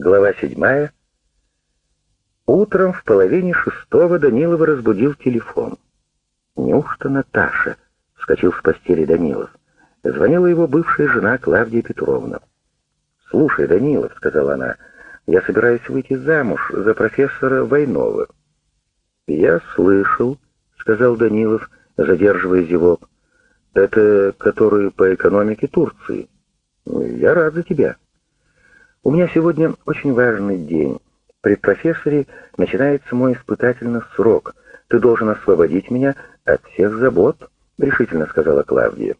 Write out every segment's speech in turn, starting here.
Глава седьмая. Утром в половине шестого Данилова разбудил телефон. «Неужто Наташа?» — вскочил с постели Данилов. Звонила его бывшая жена Клавдия Петровна. «Слушай, Данилов», — сказала она, — «я собираюсь выйти замуж за профессора Войнова». «Я слышал», — сказал Данилов, задерживая зевок. «Это который по экономике Турции. Я рад за тебя». У меня сегодня очень важный день. При профессоре начинается мой испытательный срок. Ты должен освободить меня от всех забот, решительно сказала Клавдия.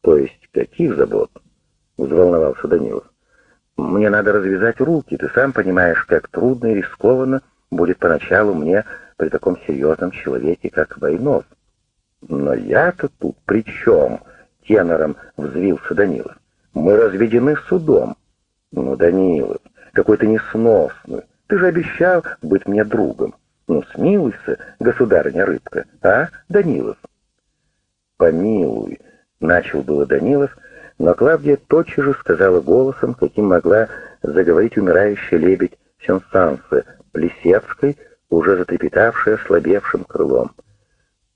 То есть каких забот? взволновался Данилов. Мне надо развязать руки, ты сам понимаешь, как трудно и рискованно будет поначалу мне при таком серьезном человеке, как Войнов. Но я-то тут при чем? Тенором взвился Данилов. Мы разведены судом. «Ну, Данилов, какой ты несносный. Ты же обещал быть мне другом. Ну, смилуйся, государыня рыбка, а, Данилов?» «Помилуй», — начал было Данилов, но Клавдия тотчас же сказала голосом, каким могла заговорить умирающая лебедь Сенсанса, Плесецкой, уже затрепетавшая слабевшим крылом.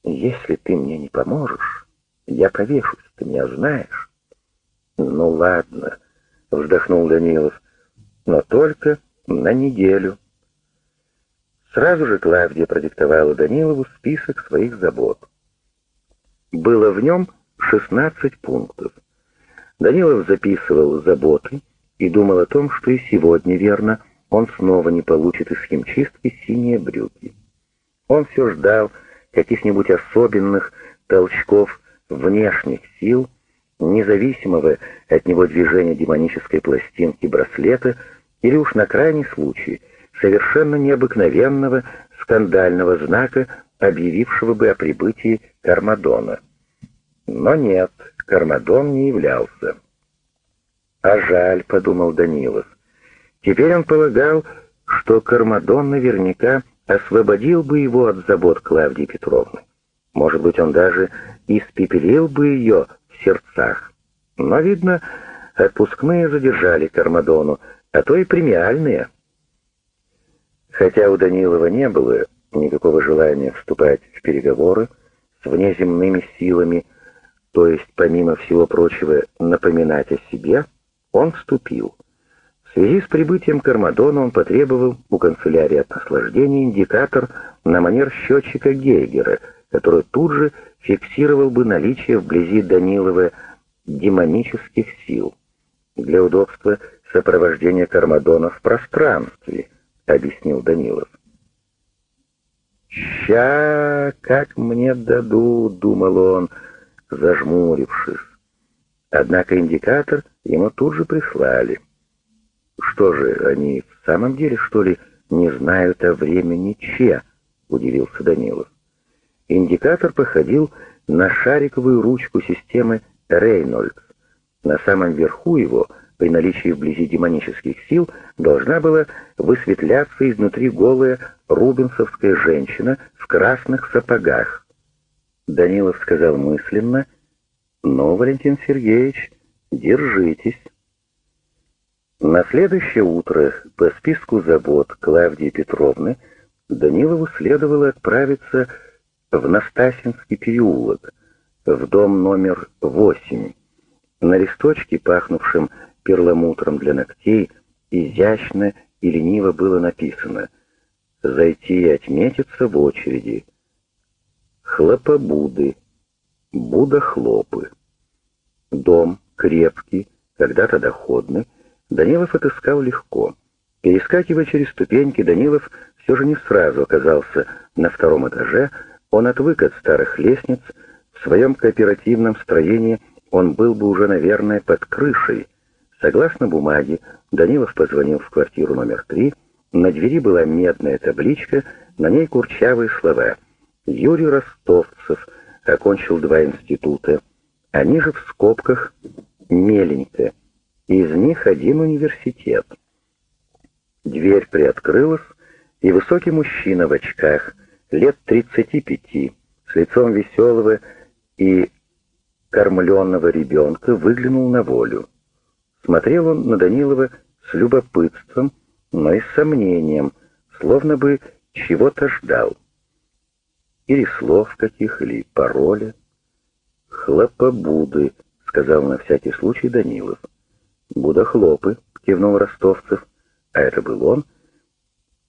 «Если ты мне не поможешь, я повешусь, ты меня знаешь». «Ну ладно», — вздохнул Данилов, — «но только на неделю». Сразу же Клавдия продиктовала Данилову список своих забот. Было в нем 16 пунктов. Данилов записывал заботы и думал о том, что и сегодня, верно, он снова не получит из химчистки синие брюки. Он все ждал каких-нибудь особенных толчков внешних сил, независимого от него движения демонической пластинки браслета или уж на крайний случай совершенно необыкновенного скандального знака, объявившего бы о прибытии Кармадона. Но нет, Кармадон не являлся. «А жаль», — подумал Данилов. Теперь он полагал, что Кармадон наверняка освободил бы его от забот Клавдии Петровны. Может быть, он даже испепелил бы ее в сердцах. Но, видно, отпускные задержали Кармадону, а то и премиальные. Хотя у Данилова не было никакого желания вступать в переговоры с внеземными силами, то есть, помимо всего прочего, напоминать о себе, он вступил. В связи с прибытием Кармадона он потребовал у канцелярии от наслаждения индикатор на манер счетчика Гейгера, который тут же фиксировал бы наличие вблизи Данилова демонических сил. Для удобства сопровождения Кармадона в пространстве, объяснил Данилов. «Ща, как мне дадут», — думал он, зажмурившись. Однако индикатор ему тут же прислали. «Что же, они в самом деле, что ли, не знают о времени Че?» — удивился Данилов. Индикатор походил на шариковую ручку системы Рейнольдс. На самом верху его, при наличии вблизи демонических сил, должна была высветляться изнутри голая рубинсовская женщина в красных сапогах. Данилов сказал мысленно, «Ну, Валентин Сергеевич, держитесь». На следующее утро по списку забот Клавдии Петровны Данилову следовало отправиться в Настасинский переулок, в дом номер восемь. На листочке, пахнувшем перламутром для ногтей, изящно и лениво было написано «Зайти и отметиться в очереди». Хлопобуды, Буда-хлопы. Дом крепкий, когда-то доходный, Данилов отыскал легко. Перескакивая через ступеньки, Данилов все же не сразу оказался на втором этаже, он отвык от старых лестниц, в своем кооперативном строении он был бы уже, наверное, под крышей. Согласно бумаге, Данилов позвонил в квартиру номер три, на двери была медная табличка, на ней курчавые слова. Юрий Ростовцев окончил два института, они же в скобках «меленько», из них один университет. Дверь приоткрылась, и высокий мужчина в очках — лет 35, с лицом веселого и кормленного ребенка, выглянул на волю. Смотрел он на Данилова с любопытством, но и с сомнением, словно бы чего-то ждал. Или слов каких, или пароля. «Хлопобуды», — сказал на всякий случай Данилов. «Будохлопы», — кивнул Ростовцев, а это был он,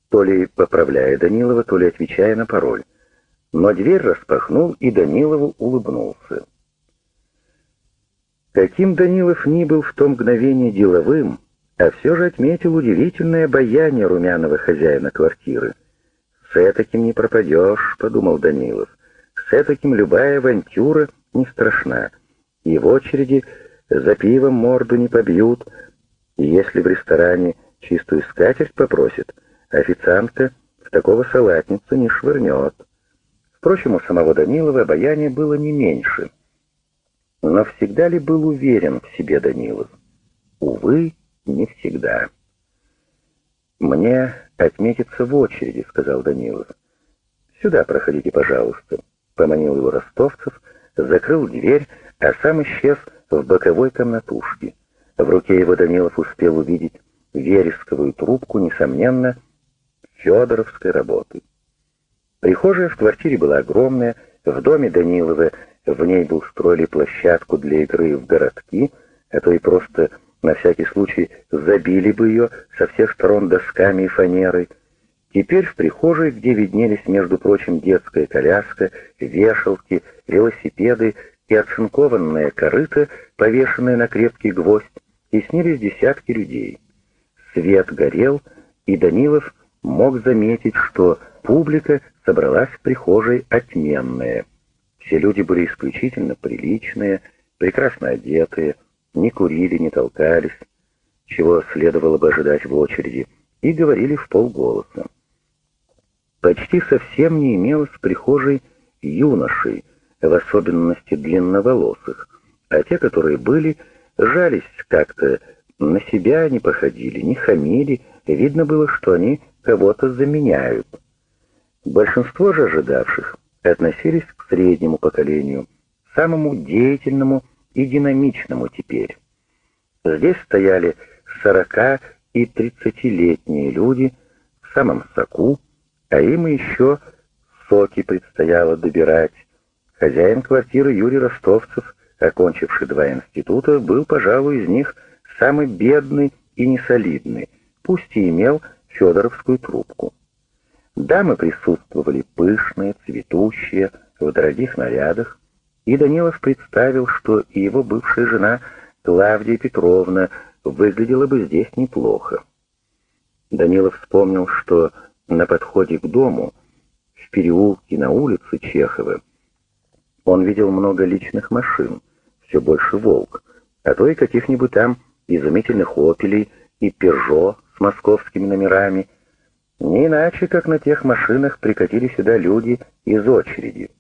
то ли поправляя Данилова, то ли отвечая на пароль. Но дверь распахнул, и Данилову улыбнулся. Каким Данилов ни был в том мгновение деловым, а все же отметил удивительное обаяние румяного хозяина квартиры. «С этаким не пропадешь», — подумал Данилов. «С этаким любая авантюра не страшна. И в очереди за пивом морду не побьют. И если в ресторане чистую скатерть попросит, официантка в такого салатницу не швырнет». Впрочем, у самого Данилова обаяние было не меньше. Но всегда ли был уверен в себе Данилов? Увы, не всегда. «Мне отметиться в очереди», — сказал Данилов. «Сюда проходите, пожалуйста», — поманил его ростовцев, закрыл дверь, а сам исчез в боковой комнатушке. В руке его Данилов успел увидеть вересковую трубку, несомненно, федоровской работы. Прихожая в квартире была огромная, в доме Данилова в ней бы устроили площадку для игры в городки, а то и просто на всякий случай забили бы ее со всех сторон досками и фанерой. Теперь в прихожей, где виднелись, между прочим, детская коляска, вешалки, велосипеды и оцинкованная корыта, повешенная на крепкий гвоздь, и десятки людей. Свет горел, и Данилов мог заметить, что публика собралась в прихожей отменная. Все люди были исключительно приличные, прекрасно одетые, не курили, не толкались, чего следовало бы ожидать в очереди, и говорили в полголоса. Почти совсем не имелось в прихожей юношей, в особенности длинноволосых, а те, которые были, жались как-то, на себя не походили, не хамили, видно было, что они кого-то заменяют. Большинство же ожидавших относились к среднему поколению, самому деятельному и динамичному теперь. Здесь стояли сорока и тридцатилетние люди в самом соку, а им еще соки предстояло добирать. Хозяин квартиры Юрий Ростовцев, окончивший два института, был, пожалуй, из них самый бедный и несолидный, пусть и имел федоровскую трубку. Дамы присутствовали пышные, цветущие, в дорогих нарядах, и Данилов представил, что и его бывшая жена Клавдия Петровна выглядела бы здесь неплохо. Данилов вспомнил, что на подходе к дому, в переулке на улице Чехова, он видел много личных машин, все больше «Волк», а то и каких-нибудь там изумительных «Опелей» и «Пежо» с московскими номерами. Не иначе, как на тех машинах прикатили сюда люди из очереди.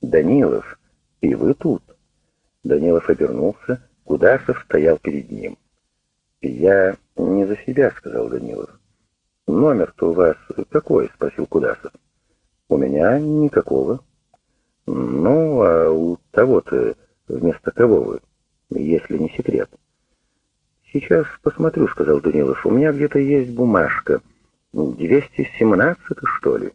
«Данилов, «И вы тут?» Данилов обернулся, Кудасов стоял перед ним. «Я не за себя», — сказал Данилов. «Номер-то у вас какой?» — спросил Кудасов. «У меня никакого». «Ну, а у того-то вместо кого вы, если не секрет?» «Сейчас посмотрю», — сказал Данилов. «У меня где-то есть бумажка. 217 что ли?»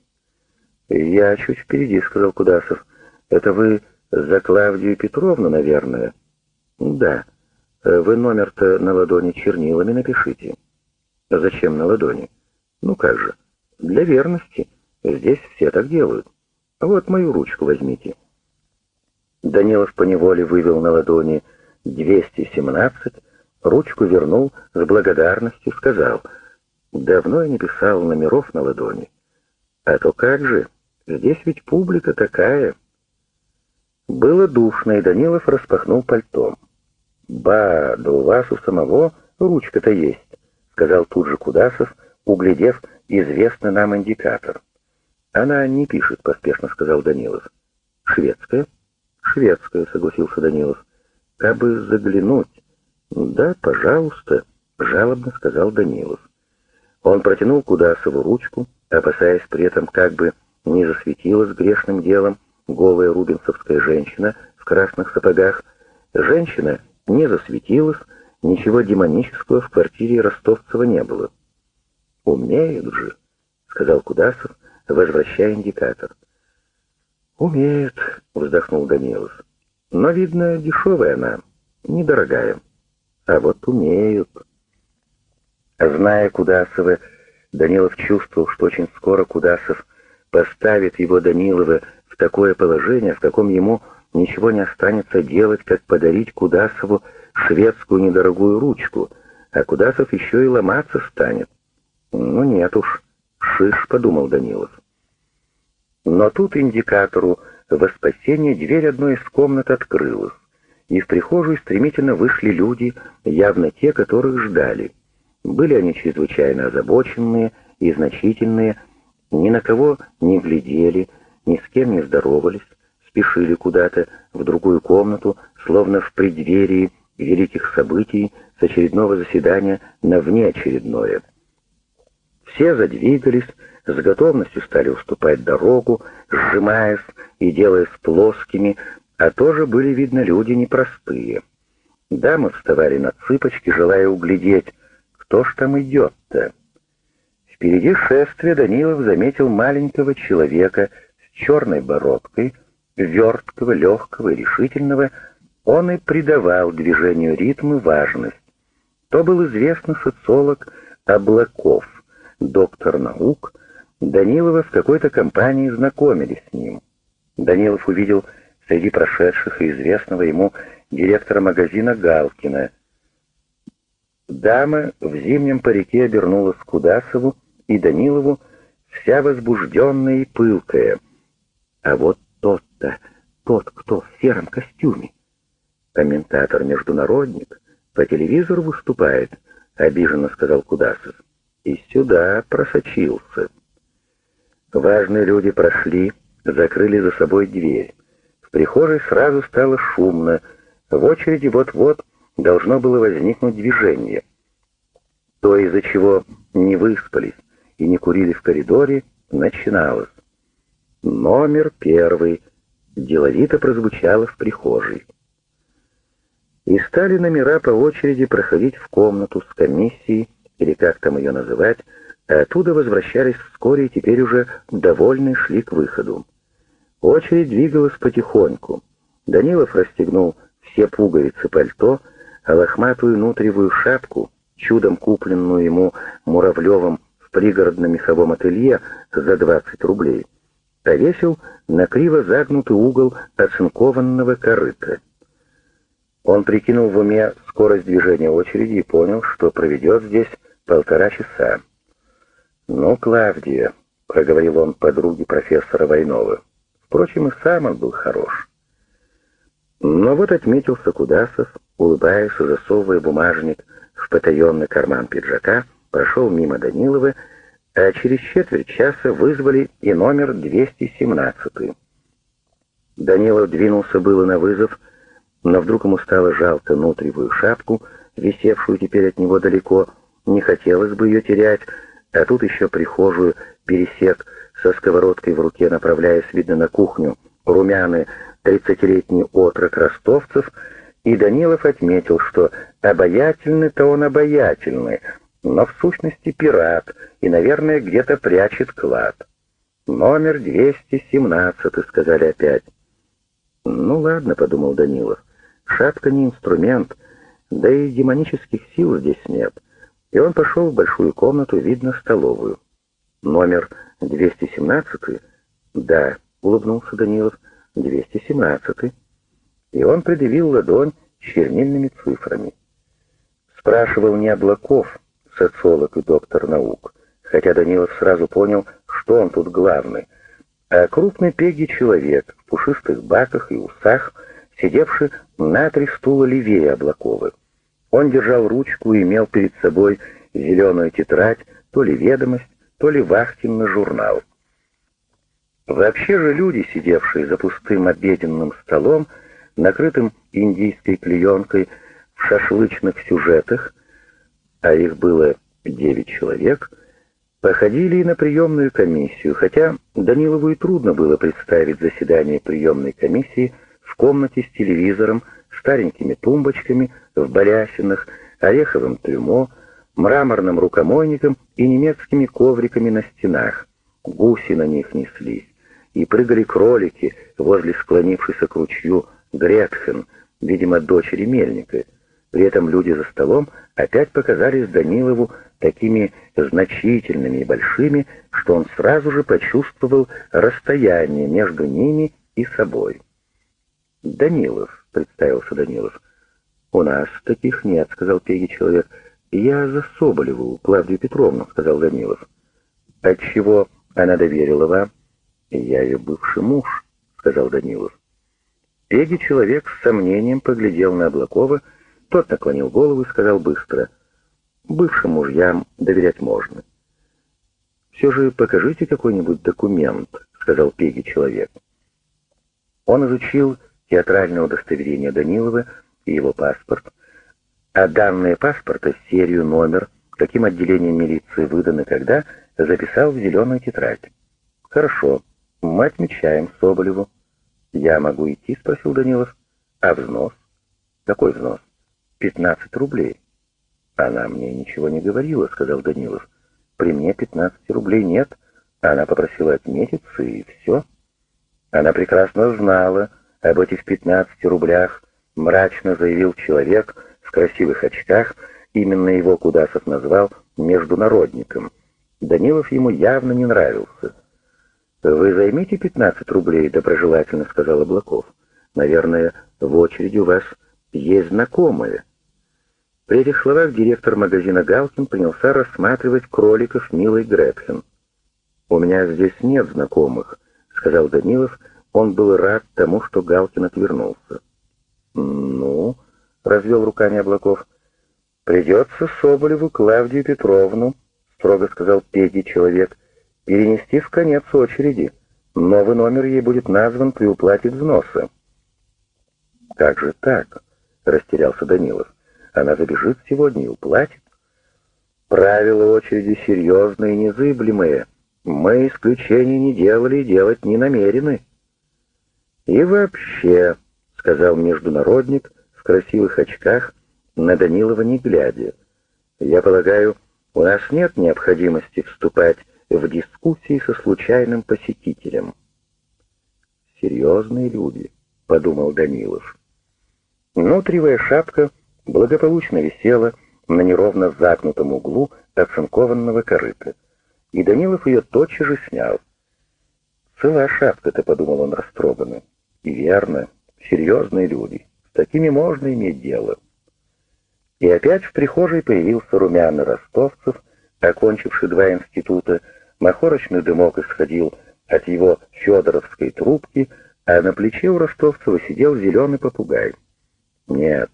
«Я чуть впереди», — сказал Кудасов. «Это вы «За Клавдию Петровну, наверное?» «Да. Вы номер-то на ладони чернилами напишите». «Зачем на ладони?» «Ну как же. Для верности. Здесь все так делают. Вот мою ручку возьмите». Данилов поневоле вывел на ладони 217, ручку вернул с благодарностью, сказал, «Давно я не писал номеров на ладони. А то как же, здесь ведь публика такая». Было душно, и Данилов распахнул пальто. «Ба, да у вас у самого ручка-то есть», — сказал тут же Кудасов, углядев известный нам индикатор. «Она не пишет», — поспешно сказал Данилов. «Шведская?» «Шведская», — согласился Данилов. «Как бы заглянуть?» «Да, пожалуйста», — жалобно сказал Данилов. Он протянул Кудасову ручку, опасаясь при этом как бы не засветилась грешным делом, голая рубинсовская женщина в красных сапогах. Женщина не засветилась, ничего демонического в квартире Ростовцева не было. «Умеют же», — сказал Кудасов, возвращая индикатор. «Умеют», — вздохнул Данилов. «Но, видно, дешевая она, недорогая. А вот умеют». Зная Кудасова, Данилов чувствовал, что очень скоро Кудасов поставит его Данилова в такое положение, в каком ему ничего не останется делать, как подарить Кудасову шведскую недорогую ручку, а Кудасов еще и ломаться станет. Ну нет уж, шиш, подумал Данилов. Но тут индикатору во спасение дверь одной из комнат открылась, и в прихожую стремительно вышли люди, явно те, которых ждали. Были они чрезвычайно озабоченные и значительные, ни на кого не глядели, ни с кем не здоровались, спешили куда-то в другую комнату, словно в преддверии великих событий с очередного заседания на внеочередное. Все задвигались, с готовностью стали уступать дорогу, сжимаясь и делаясь плоскими, а тоже были, видно, люди непростые. Дамы вставали на цыпочки, желая углядеть, кто ж там идет-то. Впереди шествия Данилов заметил маленького человека с черной бородкой, верткого, легкого и решительного, он и придавал движению ритм и важность. То был известный социолог Облаков, доктор наук, Данилова в какой-то компании знакомились с ним. Данилов увидел среди прошедших и известного ему директора магазина Галкина. Дама в зимнем парике обернулась к Кудасову и Данилову, вся возбужденная и пылкая. А вот тот-то, тот, кто в сером костюме. Комментатор-международник по телевизору выступает, обиженно сказал Кудасов. И сюда просочился. Важные люди прошли, закрыли за собой дверь. Прихожей сразу стало шумно. В очереди вот-вот должно было возникнуть движение. То, из-за чего не выспались, и не курили в коридоре, начиналось. Номер первый деловито прозвучало в прихожей. И стали номера по очереди проходить в комнату с комиссией, или как там ее называть, а оттуда возвращались вскоре и теперь уже довольные шли к выходу. Очередь двигалась потихоньку. Данилов расстегнул все пуговицы пальто, а лохматую нутревую шапку, чудом купленную ему Муравлевым пригородном меховом ателье за 20 рублей, повесил на криво загнутый угол оцинкованного корыта. Он прикинул в уме скорость движения очереди и понял, что проведет здесь полтора часа. «Ну, Клавдия», — проговорил он подруге профессора Войнова, впрочем, и сам он был хорош. Но вот отметился Кудасов, улыбаясь и засовывая бумажник в потаенный карман пиджака, прошел мимо Данилова, а через четверть часа вызвали и номер 217. Данилов двинулся было на вызов, но вдруг ему стало жалко нутревую шапку, висевшую теперь от него далеко, не хотелось бы ее терять, а тут еще прихожую пересек со сковородкой в руке, направляясь, видно, на кухню, румяный тридцатилетний отрок ростовцев, и Данилов отметил, что обаятельный-то он обаятельный, но в сущности пират и, наверное, где-то прячет клад. «Номер 217», — сказали опять. «Ну ладно», — подумал Данилов, — «шапка не инструмент, да и демонических сил здесь нет». И он пошел в большую комнату, видно, столовую. «Номер 217?» «Да», — улыбнулся Данилов, — «217». И он предъявил ладонь с чернильными цифрами. Спрашивал не Облаков, социолог и доктор наук, хотя Данилов сразу понял, что он тут главный, а крупный пеги человек в пушистых баках и усах, сидевший на три стула левее Облакова. Он держал ручку и имел перед собой зеленую тетрадь, то ли ведомость, то ли вахтенный журнал. Вообще же люди, сидевшие за пустым обеденным столом, накрытым индийской клеенкой в шашлычных сюжетах, а их было девять человек, походили и на приемную комиссию, хотя Данилову и трудно было представить заседание приемной комиссии в комнате с телевизором, старенькими тумбочками, в балясинах, ореховым трюмо, мраморным рукомойником и немецкими ковриками на стенах. Гуси на них неслись, и прыгали кролики возле склонившейся к ручью Гретхен, видимо, дочери мельника. При этом люди за столом опять показались Данилову такими значительными и большими, что он сразу же почувствовал расстояние между ними и собой. «Данилов», — представился Данилов. «У нас таких нет», — сказал Пеги человек. «Я за Соболеву, Клавдию Петровну», — сказал Данилов. «Отчего она доверила вам?» «Я ее бывший муж», — сказал Данилов. Пеги человек с сомнением поглядел на Облакова, тот наклонил голову и сказал быстро. «Бывшим мужьям доверять можно». «Все же покажите какой-нибудь документ», — сказал Пеги человек. Он изучил театральное удостоверение Данилова и его паспорт, а данные паспорта, серию, номер, каким отделением милиции выданы когда, записал в зеленую тетрадь. «Хорошо, мы отмечаем Соболеву». «Я могу идти?» — спросил Данилов. «А взнос?» «Какой взнос?» «Пятнадцать рублей». «Она мне ничего не говорила», — сказал Данилов. «При мне пятнадцати рублей нет». Она попросила отметиться, и все. Она прекрасно знала об этих пятнадцати рублях, мрачно заявил человек красивых очках, именно его Кудасов назвал международником. Данилов ему явно не нравился. «Вы займите пятнадцать рублей», — доброжелательно сказал Облаков. «Наверное, в очереди у вас есть знакомые». При этих словах директор магазина Галкин принялся рассматривать кроликов милой Гретхен. «У меня здесь нет знакомых», — сказал Данилов. Он был рад тому, что Галкин отвернулся. «Ну?» — развел руками Облаков. «Придется Соболеву Клавдию Петровну», — строго сказал Пеги человек, — «перенести в конец очереди. Новый номер ей будет назван при уплате взноса». «Как же так?» — растерялся Данилов. «Она забежит сегодня и уплатит». «Правила очереди серьезные и незыблемые. Мы исключений не делали и делать не намерены». «И вообще», сказал международник в красивых очках, на Данилова не глядя. «Я полагаю, у нас нет необходимости вступать в дискуссии со случайным посетителем». «Серьезные люди», — подумал Данилов. Нутривая шапка благополучно висела на неровно загнутом углу оцинкованного корыта, и Данилов ее тотчас же снял. «Целая шапка-то», — подумал он растроганно. «И верно, серьезные люди. Такими можно иметь дело. И опять в прихожей появился румяный ростовцев, окончивший два института, махорочный дымок исходил от его федоровской трубки, а на плече у Ростовцева сидел зеленый попугай. «Нет,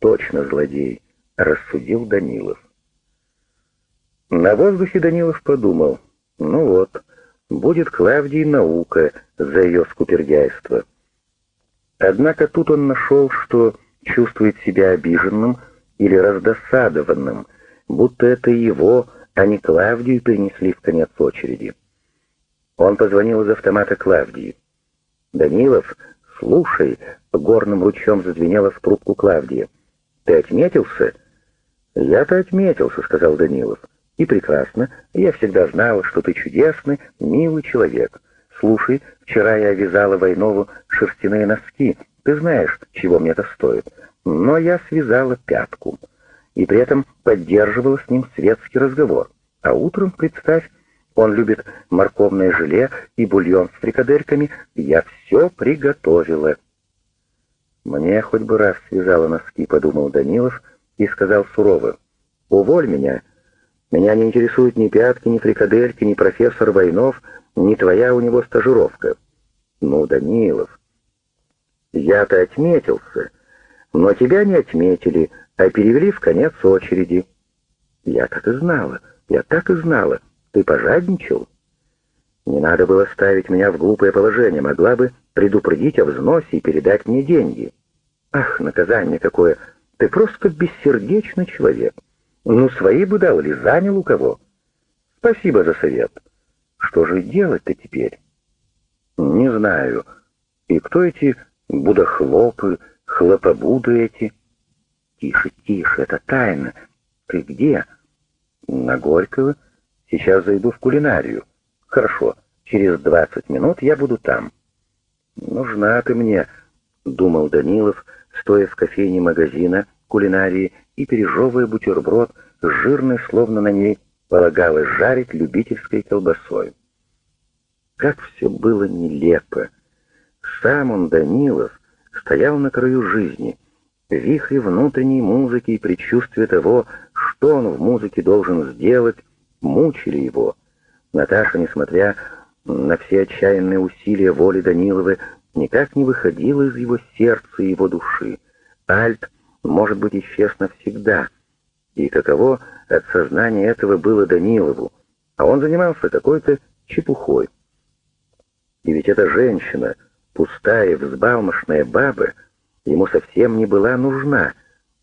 точно злодей», — рассудил Данилов. На воздухе Данилов подумал, ну вот, будет Клавдии наука за ее скупердяйство. Однако тут он нашел, что чувствует себя обиженным или раздосадованным, будто это его, а не Клавдию перенесли в конец очереди. Он позвонил из автомата Клавдии. «Данилов, слушай», — горным ручьем зазвенела в трубку Клавдия. «Ты отметился?» «Я-то отметился», — сказал Данилов. «И прекрасно. Я всегда знал, что ты чудесный, милый человек. Слушай, вчера я вязала Войнову шерстяные носки. Ты знаешь, чего мне это стоит. Но я связала пятку. И при этом поддерживала с ним светский разговор. А утром, представь, он любит морковное желе и бульон с фрикадельками. Я все приготовила. Мне хоть бы раз связала носки, подумал Данилов и сказал сурово. Уволь меня. Меня не интересуют ни пятки, ни фрикадельки, ни профессор Войнов, ни твоя у него стажировка. Ну, Данилов, я-то отметился, но тебя не отметили, а перевели в конец очереди. Я так и знала, я так и знала. Ты пожадничал? Не надо было ставить меня в глупое положение, могла бы предупредить о взносе и передать мне деньги. Ах, наказание какое! Ты просто бессердечный человек. Ну, свои бы дал или занял у кого. Спасибо за совет. Что же делать-то теперь? Не знаю. И кто эти будохлопы, хлопобуды эти? Тише, тише, это тайна. Ты где? На Горького. Сейчас зайду в кулинарию. Хорошо, через двадцать минут я буду там. Нужна ты мне, думал Данилов, стоя в кофейне магазина кулинарии и пережевывая бутерброд с жирной, словно на ней полагалось жарить любительской колбасой. Как все было нелепо. Сам он, Данилов, стоял на краю жизни, в вихре внутренней музыки и предчувствия того, что он в музыке должен сделать, мучили его. Наташа, несмотря на все отчаянные усилия воли Даниловой, никак не выходила из его сердца и его души. Альт, может быть, исчез навсегда. И каково от сознания этого было Данилову, а он занимался какой-то чепухой. И ведь эта женщина, пустая, взбалмошная баба, ему совсем не была нужна,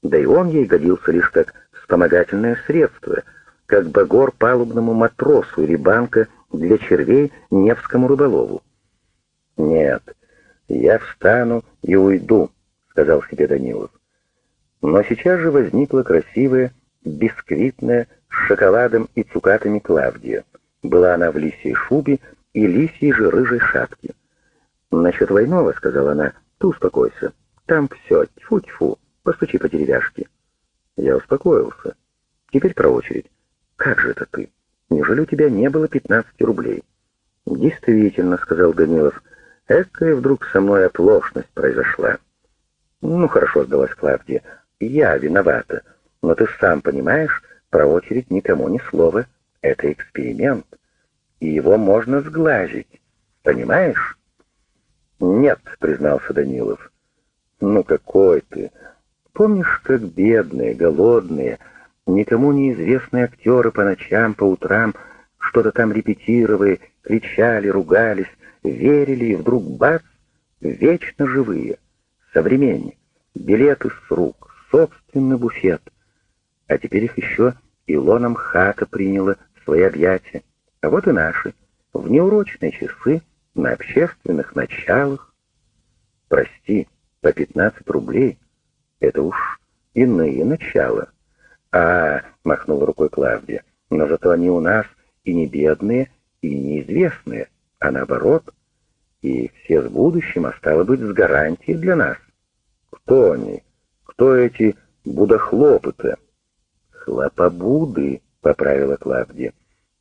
да и он ей годился лишь как вспомогательное средство, как багор палубному матросу или банка для червей Невскому рыболову. «Нет, я встану и уйду», — сказал себе Данилов. Но сейчас же возникла красивая, бисквитная, с шоколадом и цукатами Клавдия. Была она в лисьей шубе и лисьей же рыжей шапке. «Насчет Войнова», — сказала она, — «ты успокойся. Там все, тьфу-тьфу, постучи по деревяшке». Я успокоился. Теперь про очередь. «Как же это ты? Неужели у тебя не было пятнадцати рублей?» «Действительно», — сказал Данилов, — «экая вдруг со мной оплошность произошла». «Ну, хорошо», — сдалась Клавдия, — «я виновата, но ты сам понимаешь, про очередь никому ни слова. Это эксперимент, и его можно сглазить, понимаешь?» «Нет», — признался Данилов. «Ну какой ты! Помнишь, как бедные, голодные, никому неизвестные актеры по ночам, по утрам что-то там репетировали, кричали, ругались, верили, и вдруг бац, вечно живые, современник, билеты с рук, собственный буфет. А теперь их еще Илоном хата приняла в свои объятия. А вот и наши, в неурочные часы, на общественных началах. Прости, по 15 рублей — это уж иные начала. А, — махнула рукой Клавдия, — но зато они у нас и не бедные, и неизвестные, а наоборот, и все с будущим, а стало быть, с гарантией для нас. Кто они? Кто эти будохлопы-то? Хлопобуды, — поправила Клавдия.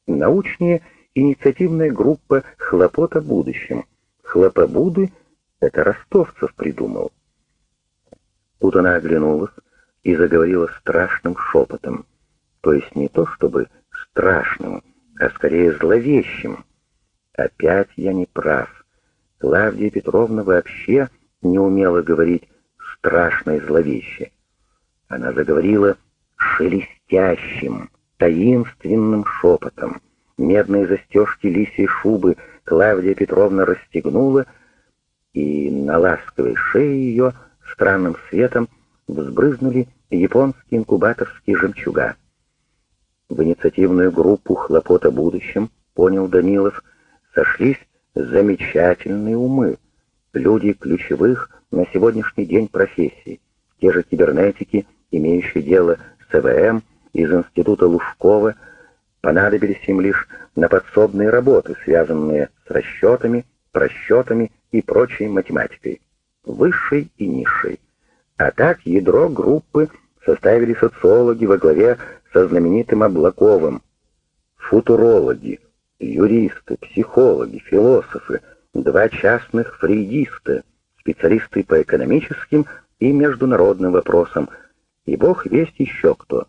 Научная инициативная группа «Хлопот о будущем». Хлопобуды — это ростовцев придумал. Тут она оглянулась и заговорила страшным шепотом, то есть не то чтобы страшным, а скорее зловещим. Опять я не прав. Клавдия Петровна вообще не умела говорить страшно и зловеще. Она заговорила шелестящим, таинственным шепотом. Медные застежки лисьей шубы Клавдия Петровна расстегнула, и на ласковой шее ее странным светом взбрызнули японские инкубаторские жемчуга. В инициативную группу «Хлопот о будущем», понял Данилов, сошлись замечательные умы, люди ключевых на сегодняшний день профессий, те же кибернетики, имеющие дело с ЭВМ из Института Лужкова, понадобились им лишь на подсобные работы, связанные с расчетами, просчетами и прочей математикой, высшей и низшей. А так ядро группы составили социологи во главе со знаменитым Облаковым, футурологи, юристы, психологи, философы, два частных фрейдиста, специалисты по экономическим и международным вопросам, и бог весть еще кто.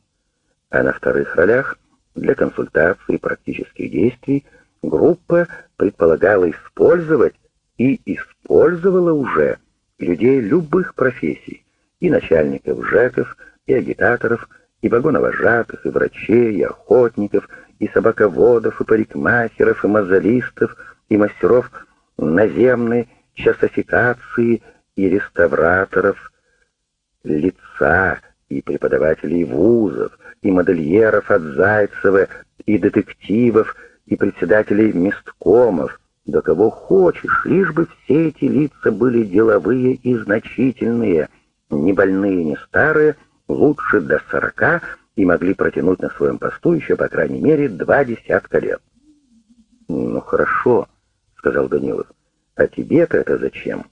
А на вторых ролях для консультаций и практических действий группа предполагала использовать и использовала уже людей любых профессий, и начальников ЖЭКов, и агитаторов, и вагоновожатых, и врачей, и охотников, и собаководов, и парикмахеров, и мозолистов, и мастеров наземной часофикации, и реставраторов лица, и преподавателей вузов, и модельеров от Зайцева, и детективов, и председателей месткомов, до кого хочешь, лишь бы все эти лица были деловые и значительные, не больные, не старые, лучше до сорока и могли протянуть на своем посту еще, по крайней мере, два десятка лет. «Ну хорошо», — сказал Данилов, — «а тебе-то это зачем?»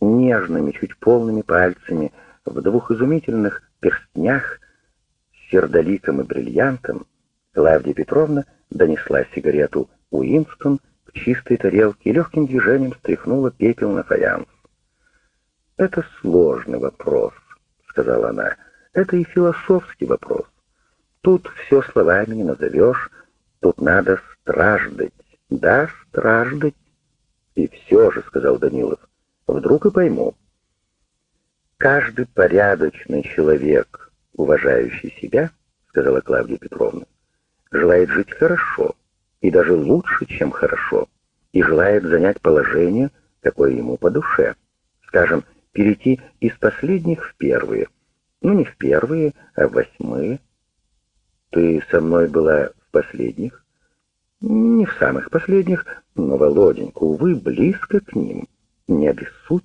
Нежными, чуть полными пальцами, в двух изумительных перстнях, с сердоликом и бриллиантом, Клавдия Петровна донесла сигарету Уинстон к чистой тарелке и легким движением стряхнула пепел на фаянс. «Это сложный вопрос», — сказала она. «Это и философский вопрос. Тут все словами не назовешь, тут надо страждать. Да, страждать». «И все же», — сказал Данилов, — «вдруг и пойму». «Каждый порядочный человек, уважающий себя, — сказала Клавдия Петровна, — желает жить хорошо, и даже лучше, чем хорошо, и желает занять положение, какое ему по душе. Скажем, перейти из последних в первые. Ну, не в первые, а в восьмые. Ты со мной была в последних? Не в самых последних, но, Володенька, увы, близко к ним. Не обессудь.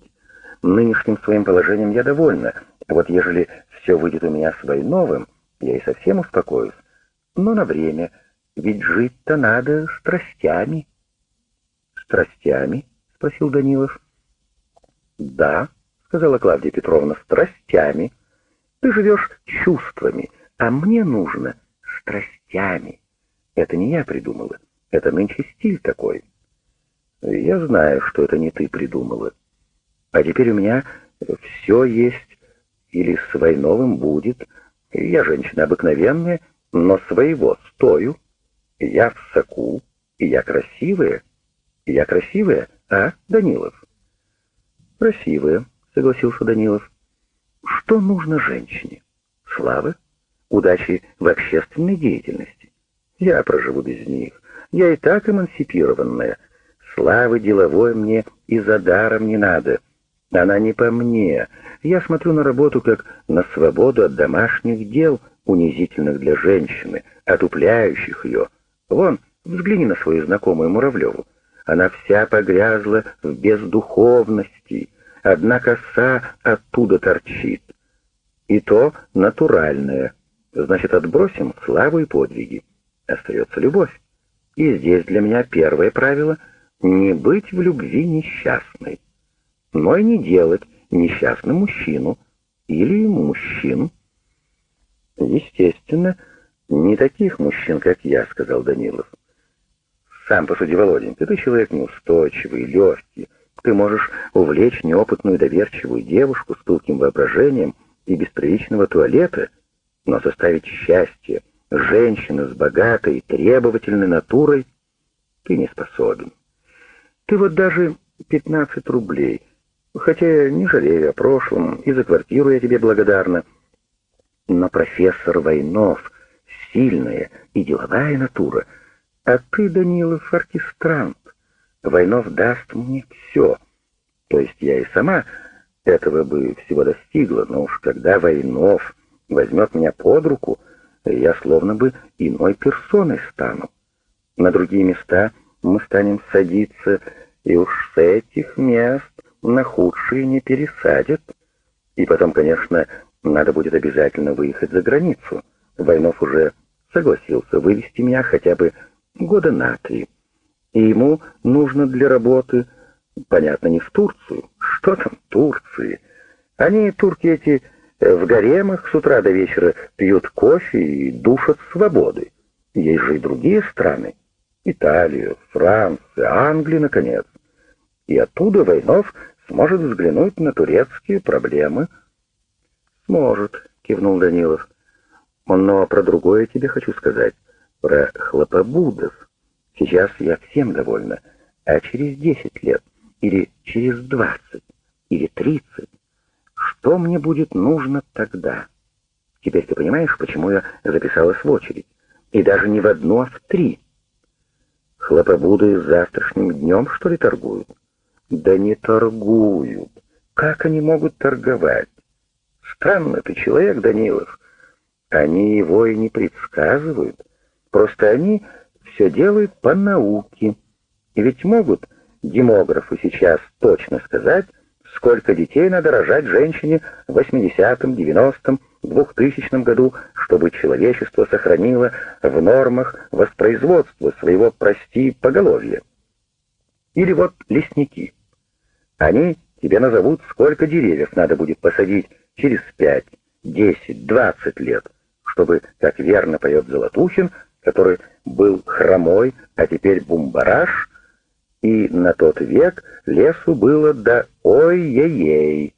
Нынешним своим положением я довольна. Вот ежели все выйдет у меня своим новым, я и совсем успокоюсь. Но на время, ведь жить-то надо страстями. «Страстями?» — спросил Данилов. «Да», — сказала Клавдия Петровна, — «страстями. Ты живешь чувствами, а мне нужно страстями. Это не я придумала, это нынче стиль такой». «Я знаю, что это не ты придумала. А теперь у меня все есть, или с Войновым будет. Я женщина обыкновенная, но своего стою. Я в соку, и я красивая. Я красивая, а, Данилов?» «Красивая», согласился Данилов. Что нужно женщине? Славы? Удачи в общественной деятельности? Я проживу без них. Я и так эмансипированная. Славы деловой мне и за даром не надо. Она не по мне. Я смотрю на работу как на свободу от домашних дел, унизительных для женщины, отупляющих ее. Вон, взгляни на свою знакомую Муравлеву. Она вся погрязла в бездуховности, одна коса оттуда торчит. И то натуральное. Значит, отбросим славу и подвиги. Остается любовь. И здесь для меня первое правило — не быть в любви несчастной. Но и не делать несчастным мужчину или мужчин. Естественно, не таких мужчин, как я, — сказал Данилов. Сам посуди, Володенька, ты человек неустойчивый, легкий, ты можешь увлечь неопытную доверчивую девушку с пылким воображением и без приличного туалета, но составить счастье женщины с богатой, требовательной натурой ты не способен. Ты вот даже 15 рублей, хотя не жалею о прошлом, и за квартиру я тебе благодарна, но профессор Войнов — сильная и деловая натура, а ты, Данилов, оркестрант. Войнов даст мне все. То есть я и сама этого бы всего достигла, но уж когда Войнов возьмет меня под руку, я словно бы иной персоной стану. На другие места мы станем садиться, и уж с этих мест на худшие не пересадят. И потом, конечно, надо будет обязательно выехать за границу. Войнов уже согласился вывести меня хотя бы года на три и ему нужно для работы, понятно, не в Турцию. Что там Турции? Они, турки эти, в гаремах с утра до вечера пьют кофе и душат свободы. Есть же и другие страны. Италия, Франция, Англия, наконец. И оттуда Войнов сможет взглянуть на турецкие проблемы. «Сможет», — кивнул Данилов. «Но про другое тебе хочу сказать, про хлопобудов. Сейчас я всем довольна, а через десять лет, или через двадцать, или тридцать, что мне будет нужно тогда? Теперь ты понимаешь, почему я записалась в очередь? И даже не в одну, а в три. Хлопобуды завтрашним днем, что ли, торгуют? Да не торгуют. Как они могут торговать? Странно ты человек, Данилов. Они его и не предсказывают. Просто они все делают по науке. И ведь могут демографы сейчас точно сказать, сколько детей надо рожать женщине в 80-м, 90-м, 2000 году, чтобы человечество сохранило в нормах воспроизводства своего, прости, поголовья. Или вот лесники. Они тебе назовут, сколько деревьев надо будет посадить через 5, 10, 20 лет, чтобы, как верно поет Золотухин, который был хромой, а теперь бумбараш, и на тот век лесу было до ой-ей-ей.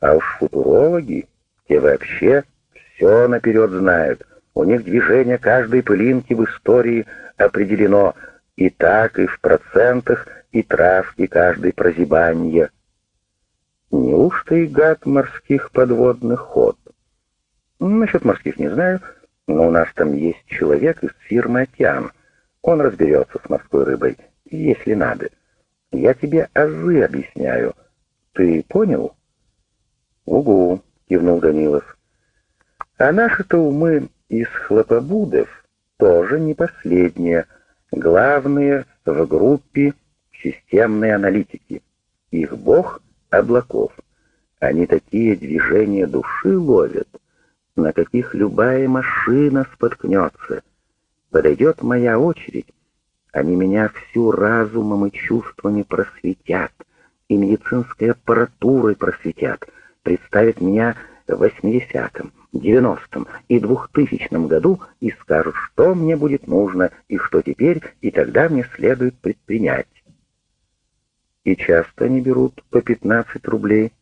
А уж футурологи, те вообще все наперед знают. У них движение каждой пылинки в истории определено и так, и в процентах, и травки каждой прозябания. Неужто и гад морских подводных ход? Насчет морских не знаю, но у нас там есть человек из фирмы «Океан». Он разберется с морской рыбой если надо. Я тебе азы объясняю. Ты понял? Угу, кивнул Данилов. А наши-то умы из хлопобудов тоже не последние, главные в группе системной аналитики. Их бог — облаков. Они такие движения души ловят, на каких любая машина споткнется. Подойдет моя очередь, они меня всю разумом и чувствами просветят, и медицинской аппаратурой просветят, представят меня восьмидесятым, 90-м и 2000 году и скажут, что мне будет нужно и что теперь, и тогда мне следует предпринять. И часто они берут по 15 рублей.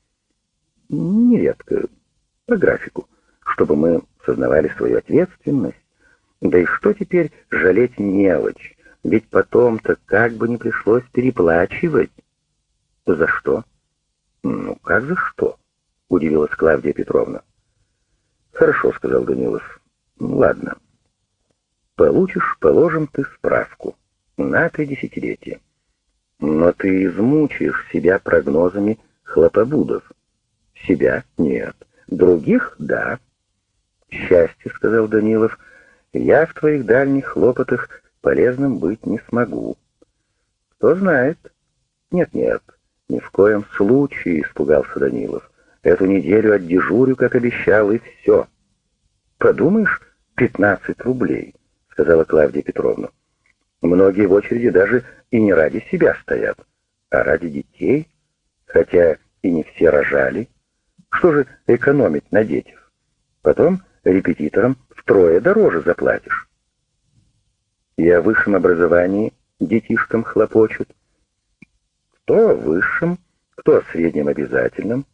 Нередко, по графику, чтобы мы сознавали свою ответственность. Да и что теперь жалеть мелочь? Ведь потом-то как бы не пришлось переплачивать. За что? Ну, как за что? Удивилась Клавдия Петровна. Хорошо, сказал Данилов. Ну, ладно. Получишь, положим ты справку. На три десятилетия. Но ты измучаешь себя прогнозами хлопобудов. Себя нет. Других — да. Счастье, — сказал Данилов, — я в твоих дальних хлопотах полезным быть не смогу. Кто знает? Нет-нет, ни в коем случае, испугался Данилов. Эту неделю отдежурю, как обещал, и все. Подумаешь, пятнадцать рублей, сказала Клавдия Петровна. Многие в очереди даже и не ради себя стоят, а ради детей, хотя и не все рожали. Что же экономить на детях? Потом репетиторам втрое дороже заплатишь и о высшем образовании детишкам хлопочут. Кто о высшем, кто о среднем обязательном.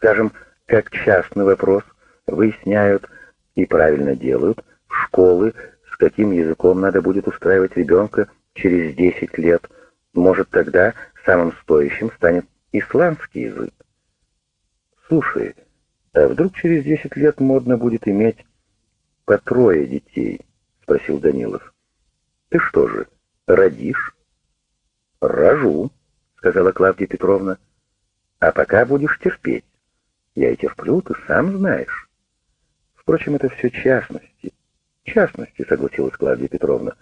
Скажем, как частный вопрос выясняют и правильно делают школы, с каким языком надо будет устраивать ребенка через 10 лет. Может, тогда самым стоящим станет исландский язык. Слушай, а вдруг через 10 лет модно будет иметь по трое детей? — спросил Данилов. «Ты что же, родишь?» «Рожу», — сказала Клавдия Петровна. «А пока будешь терпеть. Я и терплю, ты сам знаешь». Впрочем, это все частности. Частности, согласилась Клавдия Петровна.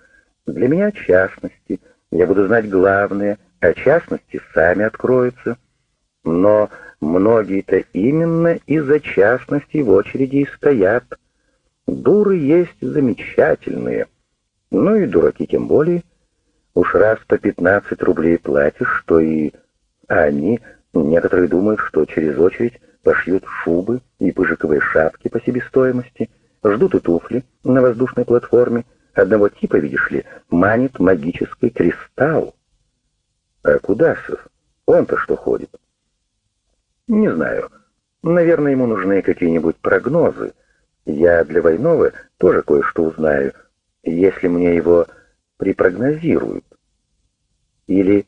Для меня частности. Я буду знать главное, а частности сами откроются. Но многие-то именно из-за частностей в очереди и стоят. Дуры есть замечательные. Ну и дураки тем более. Уж раз по 15 рублей платишь, что и... А они, некоторые думают, что через очередь пошьют шубы и пыжиковые шапки по себестоимости, ждут и туфли на воздушной платформе. Одного типа, видишь ли, манит магический кристалл. А Кудасов, он-то что ходит? Не знаю. Наверное, ему нужны какие-нибудь прогнозы. Я для Войнова тоже кое-что узнаю, если мне его припрогнозируют. Или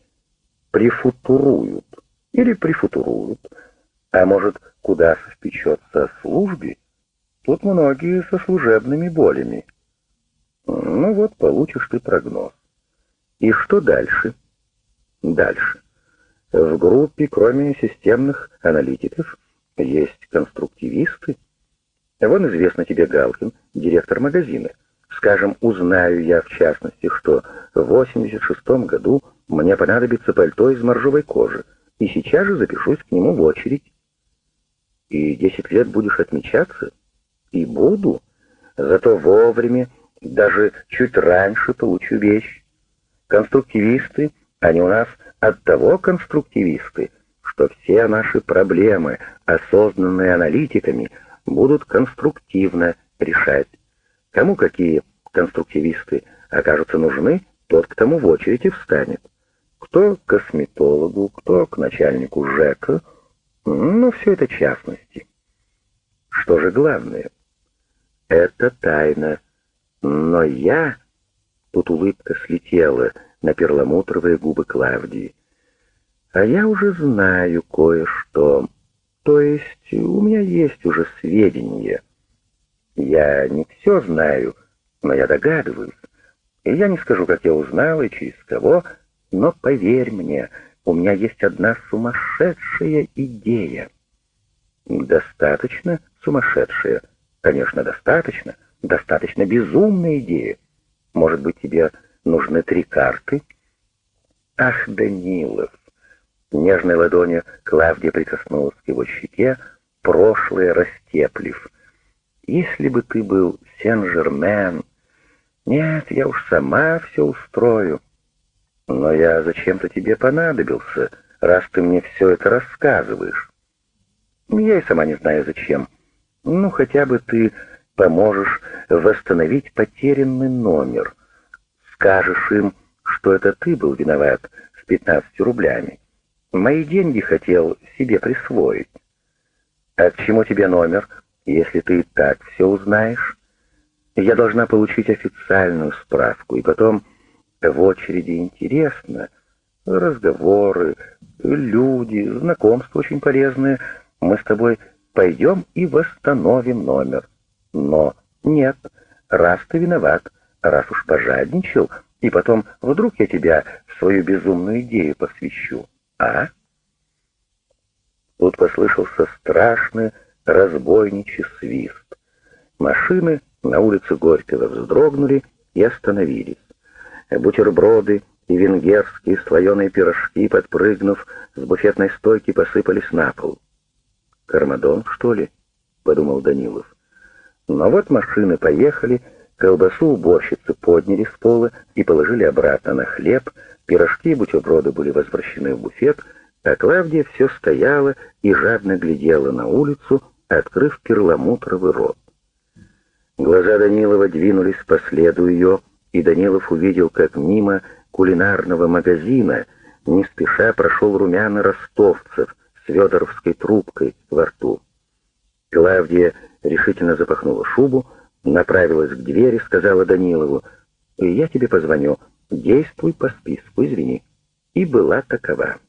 прифутуруют. Или прифутуруют. А может, куда впечется о службе? Тут многие со служебными болями. Ну вот, получишь ты прогноз. И что дальше? Дальше. В группе, кроме системных аналитиков, есть конструктивисты, Вон известно тебе Галкин, директор магазина. Скажем, узнаю я в частности, что в 86 году мне понадобится пальто из моржовой кожи, и сейчас же запишусь к нему в очередь. И десять лет будешь отмечаться? И буду. Зато вовремя, даже чуть раньше получу вещь. Конструктивисты, они у нас от того конструктивисты, что все наши проблемы, осознанные аналитиками, будут конструктивно решать. Кому какие конструктивисты окажутся нужны, тот к тому в очереди встанет. Кто к косметологу, кто к начальнику ЖЭКа, ну, все это частности. Что же главное? Это тайна. Но я... Тут улыбка слетела на перламутровые губы Клавдии. А я уже знаю кое-что. То есть у меня есть уже сведения. Я не все знаю, но я догадываюсь. И я не скажу, как я узнал и через кого, но поверь мне, у меня есть одна сумасшедшая идея. Достаточно сумасшедшая? Конечно, достаточно. Достаточно безумная идея. Может быть, тебе нужны три карты? Ах, Данилов! Нежной ладонью Клавдия прикоснулась к его щеке, прошлое растеплив. Если бы ты был Сен-Жермен... Нет, я уж сама все устрою. Но я зачем-то тебе понадобился, раз ты мне все это рассказываешь. Я и сама не знаю зачем. Ну, хотя бы ты поможешь восстановить потерянный номер. Скажешь им, что это ты был виноват с пятнадцатью рублями. Мои деньги хотел себе присвоить. А к чему тебе номер, если ты и так все узнаешь? Я должна получить официальную справку, и потом в очереди интересно. Разговоры, люди, знакомства очень полезные. Мы с тобой пойдем и восстановим номер. Но нет, раз ты виноват, раз уж пожадничал, и потом вдруг я тебя в свою безумную идею посвящу, а? Тут послышался страшный разбойничий свист. Машины на улице Горького вздрогнули и остановились бутерброды и венгерские слоеные пирожки, подпрыгнув с буфетной стойки, посыпались на пол. «Кармадон, что ли?» — подумал Данилов. Но вот машины поехали, колбасу уборщицы подняли с пола и положили обратно на хлеб, пирожки и бутерброды были возвращены в буфет, а Клавдия все стояла и жадно глядела на улицу, открыв перламутровый рот. Глаза Данилова двинулись по следу ее, и Данилов увидел, как мимо кулинарного магазина не спеша прошел румяный ростовцев с ведоровской трубкой во рту. Клавдия решительно запахнула шубу, направилась к двери, сказала Данилову, «Я тебе позвоню, действуй по списку, извини». И была такова.